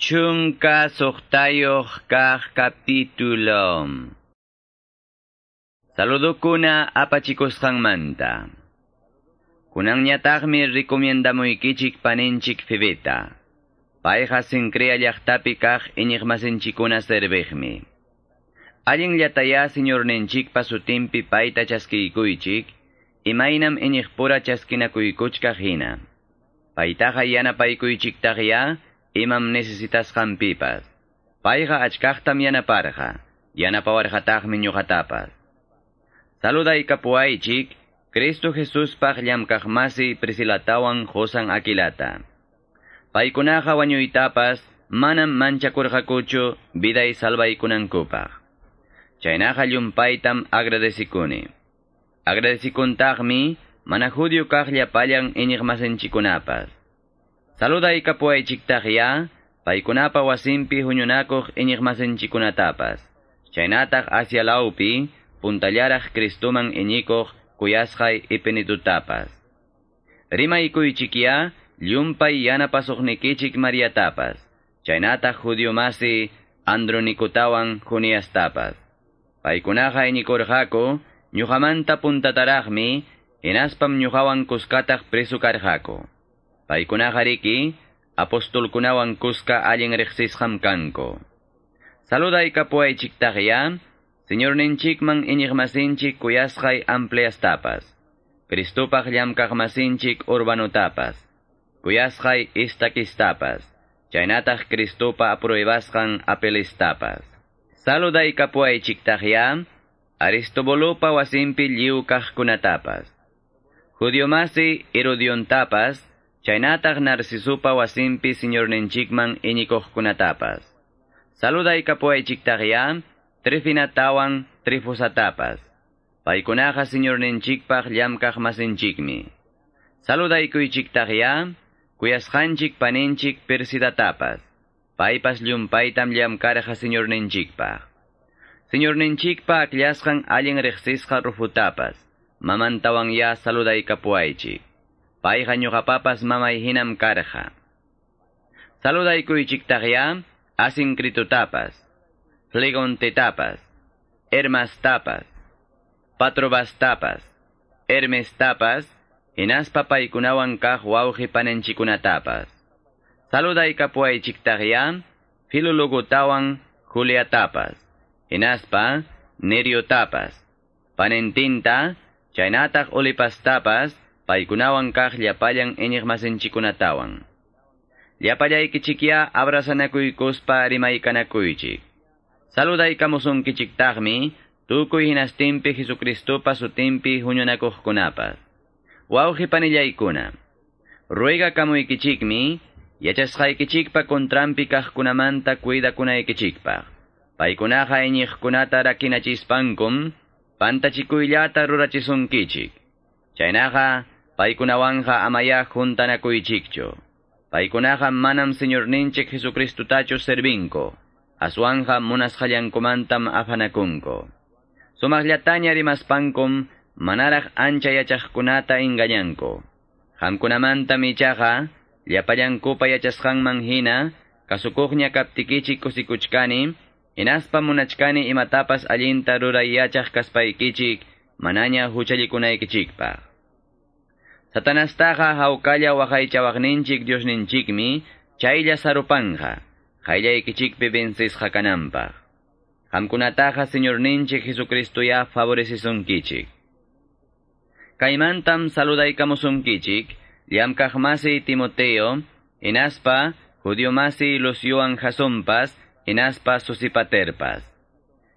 Chunka sohtayoh kah capítulo. Saludo kuna apachicos manta. Kunang nyatagmi recomienda moikichik panenchik fibeta. Paeja sin crea yahtapi kah enigmasenchikuna cervejmi. Alin yataya señor nenchik pasutimpi paita chasquikuichik, imainam enigpura chasquinakuikuchka hina. Paitaja yana paikuichik tagya, imam necesitasqanpipas. Payqa achkaqtam yanaparqa, yanapawarqataqmi ñuqatapas. Saluday kapuaychik, Cristo Jesus paq llamkaqmasi prisilatawan Josan Aquilata. Paykunaqa wañuytapas, manam manchakurqakuchu biday salvaykunankupaq. Chaynaqa llumpaytam agradesikuni. Agradesikuntaqmi, mana judio kaq llapallan iñiqmasinchikunapas. Saluday kapuaychiktaqya, paykunapa wasimpi huñunakuq iñiqmasinchikunatapas. Chaynataq Asia laupi, puntallaraq Kristuman iñikuq kuyasqay ipinitutapas. Rimaykuychikya, llumpay yanapasuqnikichik Mariatapas. Chaynataq judio masi Andronikutawan juniastapas. Paykunaqa iñikurqaku, ñuqamanta puntataraqmi, inaspam ñuqawan kuskataq preso karqaku. Paykunaqa riki, apostolkunawan kuska allin riqsisqam kanko. Saluday kapuaychiktaqya, Señor ninchikman iñiqmasinchik kuyasqay ampliastapas. Cristopaq llamkaqmasinchik urbanotapas. Kuyasqay istakistapas. Chaynataq Cristopa apruebasqan apelistapas. Saluday kapuaychiktaqya, Aristobolopa wasimpi liu kaqkunatapas. Judiomasi Herodiontapas, chaynataq Narcisupa wasimpi Señor ninchikman iñikuqkunatapas. Saluday kapuaychiktaqya, Trifinatawan trifusatapas. Paykunaqa Señor ninchikpaq llamkaq masinchikmi. Saludaykuychiktaqya, kuyasqanchik paninchik persidatapas. Paypas llumpaytam llamkarqa Señor ninchikpaq. Señor ninchikpa akllashqan allin riqsisqa rufutapas. Mamantawan ya saludaykapuaychik. Payqa ñuqapapas mamay hinam karqa. Saludaykuychiktaqya, asinkritutapas. Flegontetapas, Hermastapas, Patrobastapas, Hermestapas, Inaspa paykunawan kaq wawqi panenchikunatapas. Saluday kapuaychiktaqya, Filologotawan Juliatapas, Inaspa Neriotapas, Panentinta, chaynataq ulipastapas, Paykunawan kaq llapayan iñiqmasinchikunatawan. Llapallaykichikya abrazanakuykuspa rimaykanakuychik. Saludaykamusunkichiktaqmi tukuy hinastinpi Jesucristupa sutinpi huñunakuqkunapas. Wawqipanillaykuna. Ruega kamuykichikmi, yachasqaykichikpa kontrampi kaqkunamanta kuidakunaykichikpaq. Paykunaqa iñiqkunata rakinachispankum, pantachikullata rurachisunkichik. Chaynaqa paykunawanja amaya juntanakuychikcho. Paykunaqa manam Señor ninchik Jesucristutacho servinko. aswanja munasqallankumantam afanakunko. Sumaqllataña rimaspankum manaraq ancha yachaqkunata engañanko. Qamkunamanta michaqa, llapallankupa yachasqanman hina, kasukuqña kaptikichik kusikuchkani, inaspa munachkani imatapas allinta rurayachaq kaspaykichik, manaña huchallikunaykichikpaq. Satanastaqa hawkalla waqaychawaqninchik Diosninchikmi chaylla sarupanqa, hayllaykichikpi vencisqa kananpaq. Hamkunataqa Señorninchik Jesucristo ya favorecisunkichik. Kaymantam saludaykamusunkichik, llamkaq masi Timoteo, enaspa judío masi los yoan jasompas, enaspa susipaterpas.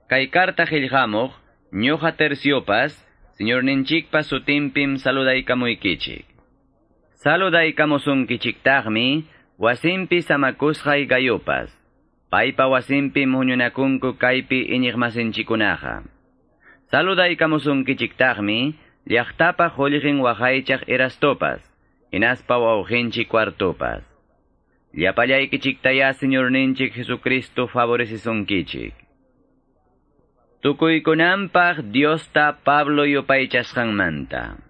Kay karta heljamoh, ñoja terciopas, Señor ninchikpa sutimpim saludaykamuykichik. Saludaykamusunkichiktaqmi, wasimpi samakusqay gayopas. Paypa wasimpi muñunakunku kaypi iñiqmasinchikunaqa. Saludaykamusunkichiktaqmi, llaqtapa qullqin waqaychaq erastopas, inaspa wawqinchik cuartopas. Llapallaykichiktaya Señor ninchik Jesucristo favorecisunkichik. Tukuykunampaq Diosta Pablo yupaychasqanmanta.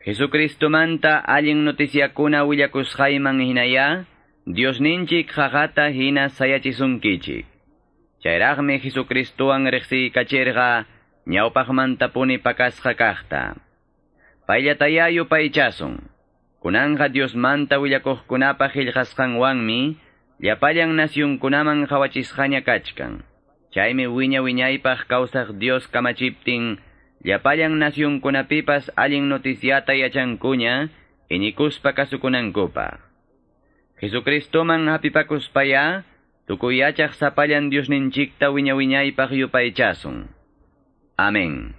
Jesucristo manta allin noticiakuna willakusqayman hinaya, Dios ninchik jajata hina sayachisunkichik. Chayraqmi Jesucristuwan riqsi kachirqa ñawpaqmantapuni pakasqa kaqta. Paylatayayu paychasun. Kunanja Dios manta willakuqkunapa qillqasqanwanmi llapallan nasyunkunaman hawachisqaña kachkan. Chaymi wiña wiñaypaq kawsaq Dios kamachiptin llapallan nasyunkunapipas allin noticiata yachankuña inikuspa kasukunankupaq. Jesucristoman hapipakuspaya tukuyachaq sapallan Dios ninchikta wiña wiñaypaq yupaychasun. Amén.